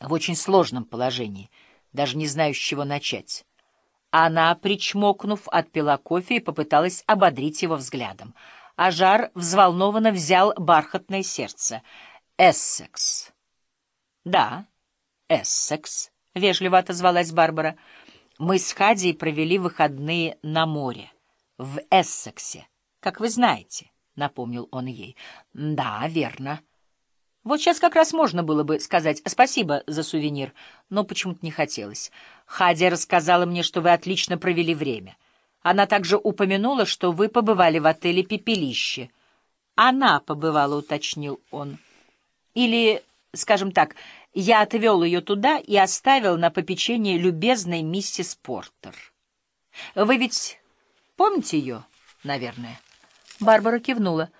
в очень сложном положении, даже не знаю, с чего начать. Она, причмокнув, отпила кофе и попыталась ободрить его взглядом. А жар взволнованно взял бархатное сердце. «Эссекс». «Да, Эссекс», — вежливо отозвалась Барбара. «Мы с Хадией провели выходные на море, в Эссексе, как вы знаете», — напомнил он ей. «Да, верно». Вот сейчас как раз можно было бы сказать спасибо за сувенир, но почему-то не хотелось. Хадия рассказала мне, что вы отлично провели время. Она также упомянула, что вы побывали в отеле «Пепелище». Она побывала, уточнил он. Или, скажем так, я отвел ее туда и оставил на попечение любезной миссис Портер. Вы ведь помните ее, наверное? Барбара кивнула.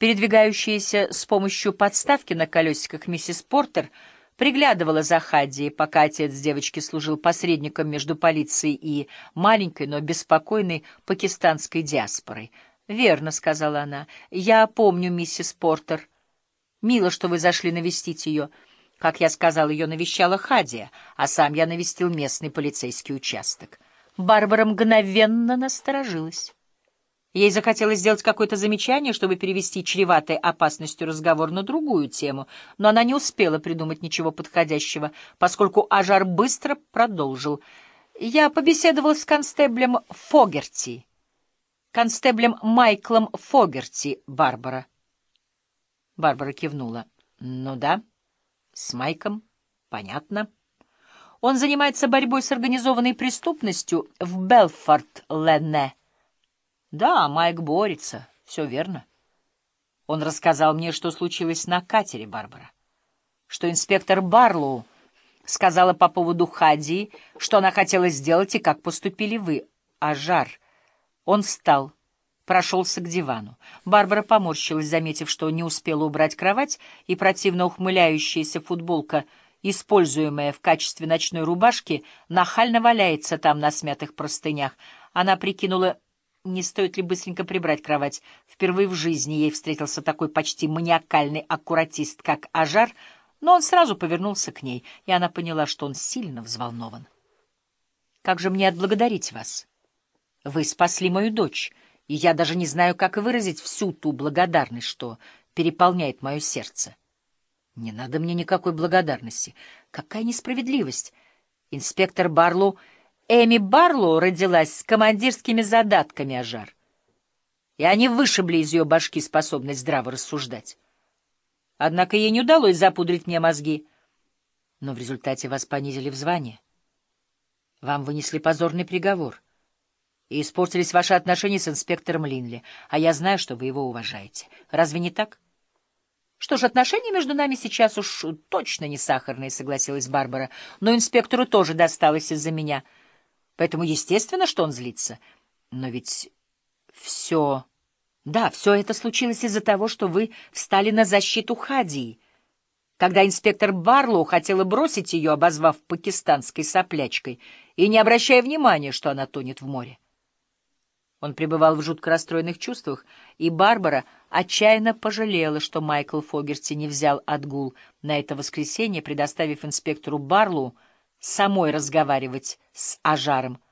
Передвигающаяся с помощью подставки на колесиках миссис Портер приглядывала за Хадди, пока отец девочки служил посредником между полицией и маленькой, но беспокойной пакистанской диаспорой. «Верно», — сказала она, — «я помню миссис Портер. Мило, что вы зашли навестить ее. Как я сказал, ее навещала Хадия, а сам я навестил местный полицейский участок». Барбара мгновенно насторожилась. Ей захотелось сделать какое-то замечание, чтобы перевести чреватой опасностью разговор на другую тему, но она не успела придумать ничего подходящего, поскольку Ажар быстро продолжил. «Я побеседовал с констеблем Фогерти, констеблем Майклом Фогерти, Барбара». Барбара кивнула. «Ну да, с Майком, понятно». Он занимается борьбой с организованной преступностью в Белфорд-Ленне. Да, Майк борется, все верно. Он рассказал мне, что случилось на катере, Барбара. Что инспектор Барлоу сказала по поводу Хади, что она хотела сделать и как поступили вы. А жар... Он встал, прошелся к дивану. Барбара поморщилась, заметив, что не успела убрать кровать, и противно ухмыляющаяся футболка, используемая в качестве ночной рубашки, нахально валяется там на смятых простынях. Она прикинула не стоит ли быстренько прибрать кровать? Впервые в жизни ей встретился такой почти маниакальный аккуратист, как Ажар, но он сразу повернулся к ней, и она поняла, что он сильно взволнован. «Как же мне отблагодарить вас? Вы спасли мою дочь, и я даже не знаю, как выразить всю ту благодарность, что переполняет мое сердце. Не надо мне никакой благодарности. Какая несправедливость! Инспектор Барлоу Эми Барлоу родилась с командирскими задатками, Ажар. И они вышибли из ее башки способность здраво рассуждать. Однако ей не удалось запудрить мне мозги. Но в результате вас понизили в звание. Вам вынесли позорный приговор. И испортились ваши отношения с инспектором Линли, а я знаю, что вы его уважаете. Разве не так? Что ж, отношения между нами сейчас уж точно не сахарные, согласилась Барбара, но инспектору тоже досталось из-за меня — Поэтому естественно, что он злится. Но ведь все... Да, все это случилось из-за того, что вы встали на защиту Хадии, когда инспектор Барлоу хотела бросить ее, обозвав пакистанской соплячкой, и не обращая внимания, что она тонет в море. Он пребывал в жутко расстроенных чувствах, и Барбара отчаянно пожалела, что Майкл Фогерти не взял отгул на это воскресенье, предоставив инспектору Барлоу самой разговаривать с Ажаром.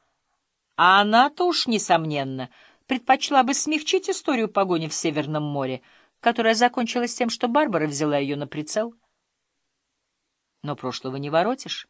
А она-то уж, несомненно, предпочла бы смягчить историю погони в Северном море, которая закончилась тем, что Барбара взяла ее на прицел. Но прошлого не воротишь.